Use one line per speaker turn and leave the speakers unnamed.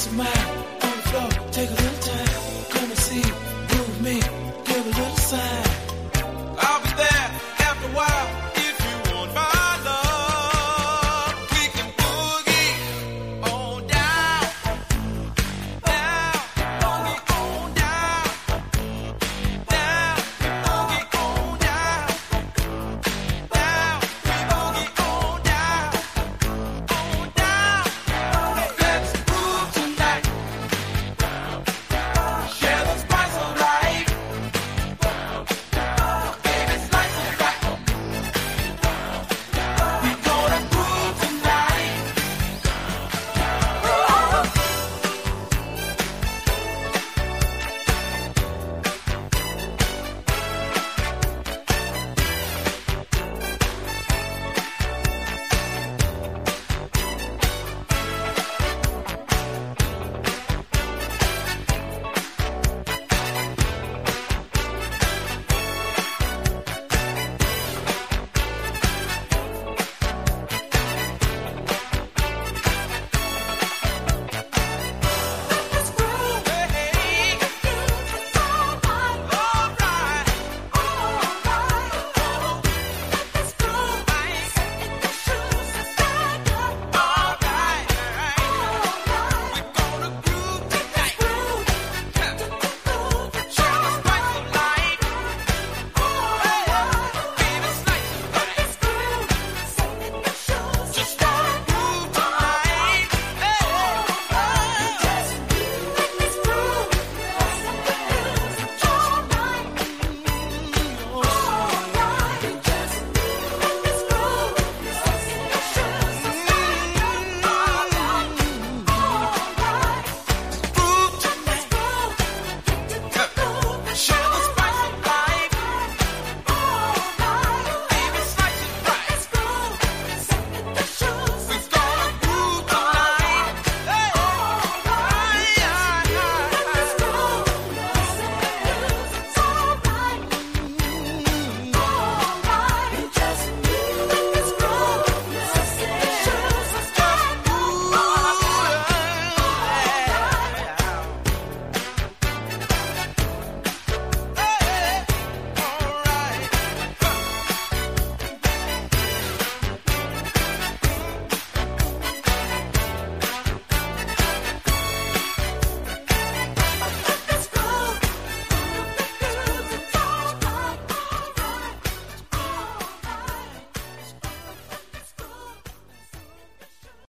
smile. mine.